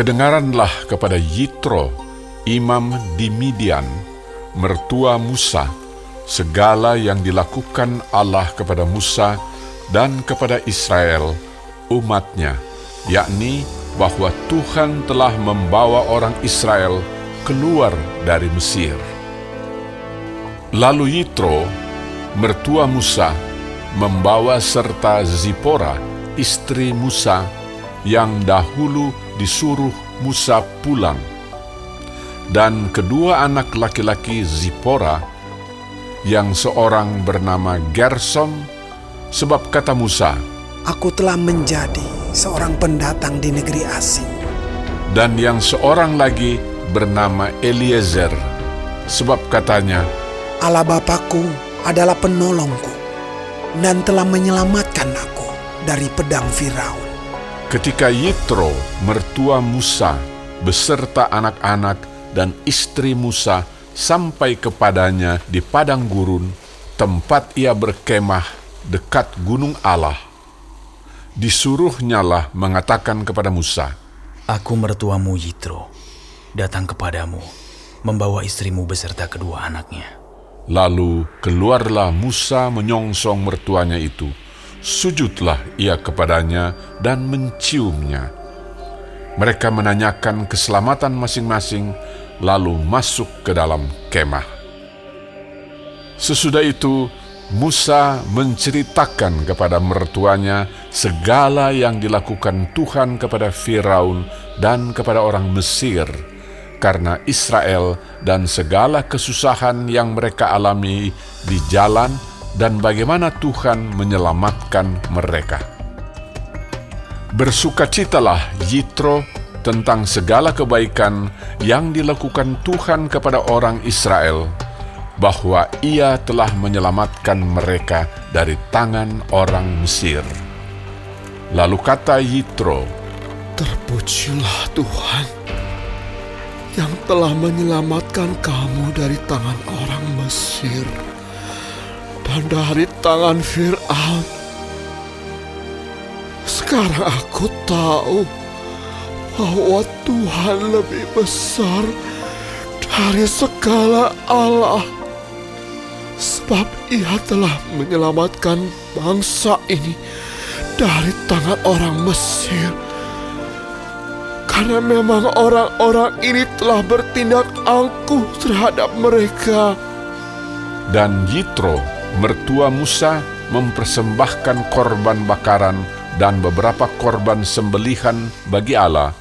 Kedengaranlah kepada Yitro, imam di Midian, mertua Musa, segala yang dilakukan Allah kepada Musa dan kepada Israel, umatnya, yakni bahwa Tuhan telah membawa orang Israel keluar dari Mesir. Lalu Yitro, mertua Musa, membawa serta Zipora, istri Musa, yang dahulu disuruh Musa pulang. Dan kedua anak laki-laki Zipora, yang seorang bernama Gersom, sebab kata Musa, Aku telah menjadi seorang pendatang di negeri asing. dan yang seorang lagi bernama Eliezer, sebab katanya, Allah Bapakku adalah penolongku dan telah menyelamatkan aku dari pedang Firaun. Ketika Yitro, mertua Musa, beserta anak-anak dan istri Musa sampai kepadanya di padang gurun, tempat ia berkemah dekat gunung Allah. Disuruhnyalah mengatakan kepada Musa, Aku mertuamu Yitro, datang kepadamu, membawa istrimu beserta kedua anaknya. Lalu keluarlah Musa menyongsong mertuanya itu. Sujudlah ia kepadanya dan menciumnya. Mereka menanyakan keselamatan masing-masing, lalu masuk ke dalam kemah. Sesudah itu, Musa menceritakan kepada mertuanya segala yang dilakukan Tuhan kepada Firaun dan kepada orang Mesir, karena Israel dan segala kesusahan yang mereka alami di jalan, dan bagaimana Tuhan menyelamatkan mereka. Bersukacitalah Yitro tentang segala kebaikan yang dilakukan Tuhan kepada orang Israel, bahwa ia telah menyelamatkan mereka dari tangan orang Mesir. Lalu kata Yitro, Terpujilah Tuhan yang telah menyelamatkan kamu dari tangan orang Mesir dan dari tangan Fir'aun. Sekarang aku tahu bahwa Tuhan lebih besar dari segala Allah. Sebab ia telah menyelamatkan bangsa ini dari tangan orang Mesir. Karena memang orang-orang ini telah bertindak angkuh terhadap mereka. dan Yitro, mertua Musa, mempersembahkan korban bakaran dan beberapa korban sembelihan bagi Allah.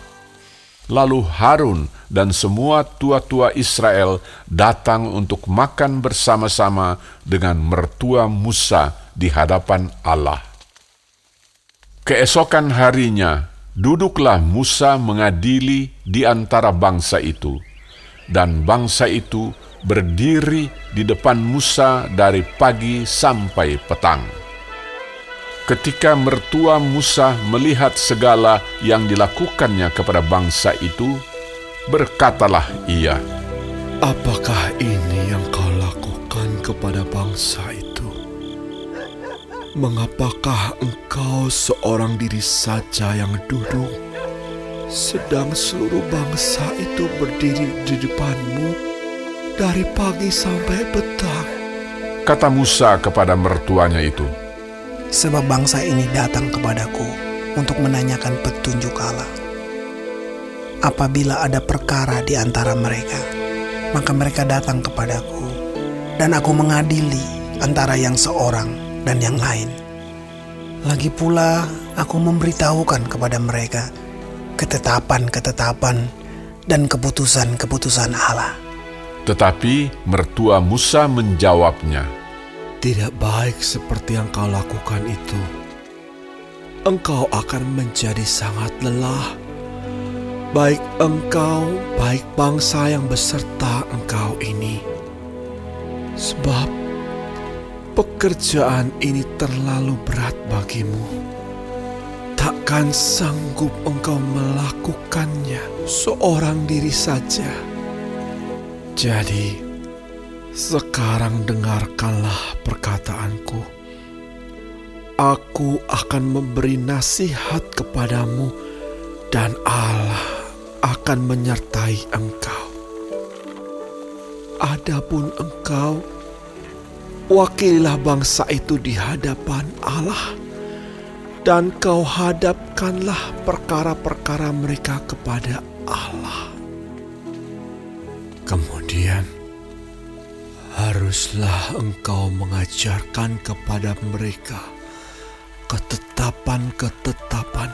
Lalu Harun dan semua tua-tua Israel datang untuk makan bersama-sama dengan mertua Musa di hadapan Allah. Keesokan harinya, duduklah Musa mengadili di antara bangsa itu, dan bangsa itu berdiri di depan Musa dari pagi sampai petang. Ketika mertua Musa melihat segala yang dilakukannya kepada bangsa itu, berkatalah ia, Apakah ini yang kau lakukan kepada bangsa itu? Mengapakah engkau seorang diri saja yang duduk, sedang seluruh bangsa itu berdiri di depanmu dari pagi sampai petang? kata Musa kepada mertuanya itu, Sebab bangsa ini datang kepadaku untuk menanyakan petunjuk Allah. Apabila ada perkara di antara mereka, maka mereka datang kepadaku, dan aku mengadili antara yang seorang dan yang lain. Lagi pula, aku memberitahukan kepada mereka ketetapan-ketetapan dan keputusan-keputusan Allah. Tetapi mertua Musa menjawabnya, Tidak baik seperti yang kau lakukan itu. Engkau akan menjadi sangat lelah. Baik engkau, baik bangsa yang beserta engkau ini. Sebab pekerjaan ini terlalu berat bagimu. Takkan sanggup engkau melakukannya seorang diri saja. Jadi, sekarang dengarkanlah perkataanku. Aku akan memberi nasihat kepadamu dan Allah akan menyertai engkau. Adapun engkau, wakililah bangsa itu di hadapan Allah, dan kau hadapkanlah perkara-perkara mereka kepada Allah. Kemudian, haruslah engkau mengajarkan kepada mereka ketetapan-ketetapan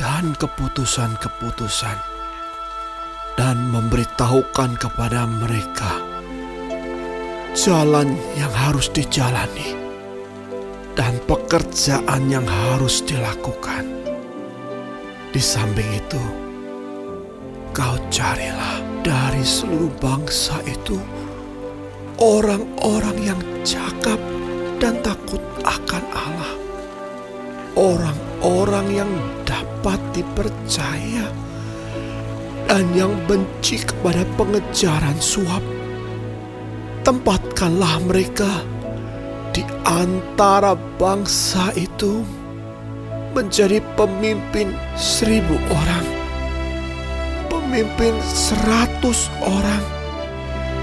dan keputusan-keputusan, dan memberitahukan kepada mereka jalan yang harus dijalani dan pekerjaan yang harus dilakukan. Di samping itu, kau carilah dari seluruh bangsa itu orang-orang yang cakap dan takut akan Allah. Orang-orang yang dapat dipercaya dan yang benci kepada pengejaran suap. Tempatkanlah mereka di antara bangsa itu menjadi pemimpin seribu orang pemimpin seratus orang,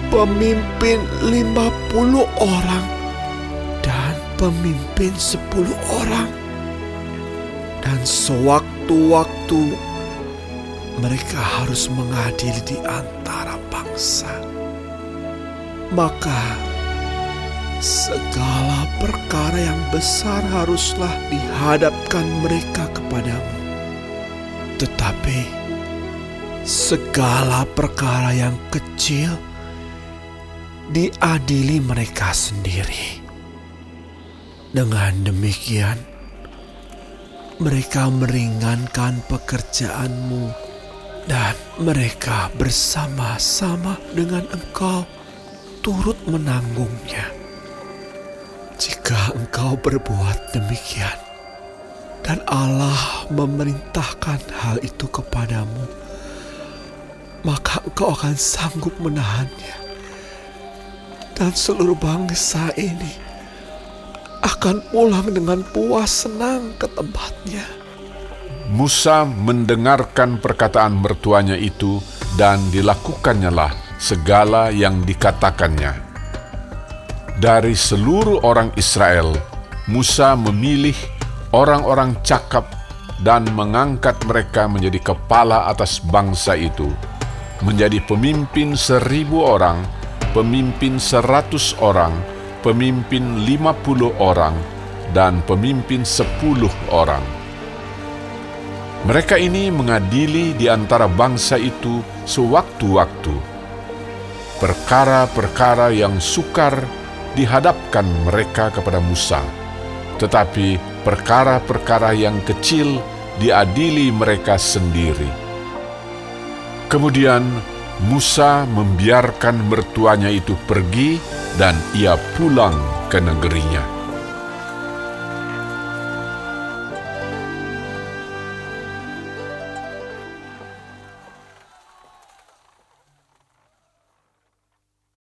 pemimpin lima puluh orang, dan pemimpin sepuluh orang. Dan sewaktu-waktu mereka harus mengadili di antara bangsa. Maka segala perkara yang besar haruslah dihadapkan mereka kepadamu. Tetapi segala perkara yang kecil diadili mereka sendiri. Dengan demikian, mereka meringankan pekerjaanmu dan mereka bersama-sama dengan engkau turut menanggungnya. Jika engkau berbuat demikian, dan Allah memerintahkan hal itu kepadamu, maka engkau akan sanggup menahannya. Dan seluruh bangsa ini akan pulang dengan puas senang ke tempatnya. Musa mendengarkan perkataan mertuanya itu dan dilakukannya segala yang dikatakannya. Dari seluruh orang Israel, Musa memilih orang-orang cakap dan mengangkat mereka menjadi kepala atas bangsa itu menjadi pemimpin seribu orang, pemimpin seratus orang, pemimpin lima puluh orang, dan pemimpin sepuluh orang. Mereka ini mengadili di antara bangsa itu sewaktu-waktu. Perkara-perkara yang sukar dihadapkan mereka kepada Musa, tetapi perkara-perkara yang kecil diadili mereka sendiri. Kemudian Musa membiarkan mertuanya itu pergi dan ia pulang ke negerinya.